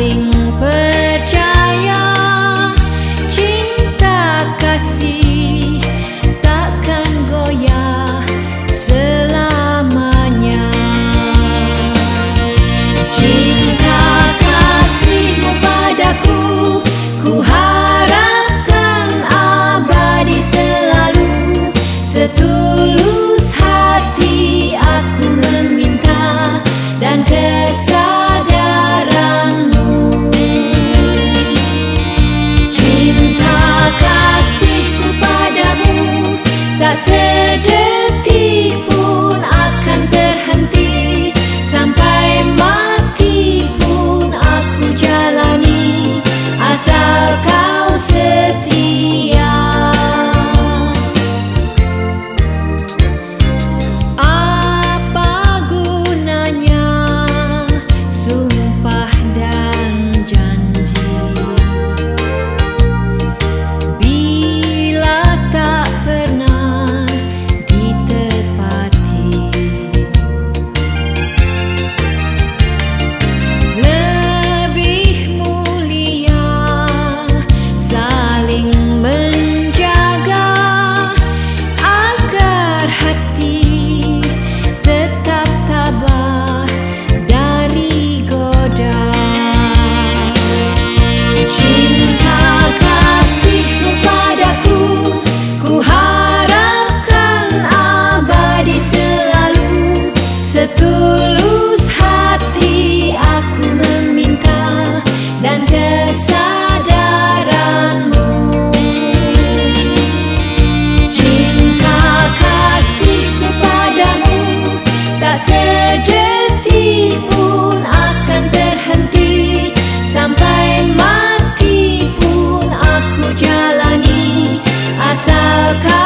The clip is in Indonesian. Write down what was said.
saling percaya. Cinta kasih takkan goyah selamanya. Cinta kasihmu padaku ku harapkan abadi selalu. Setulus hati aku meminta dan kesal sedetik pun akan terhenti so cold.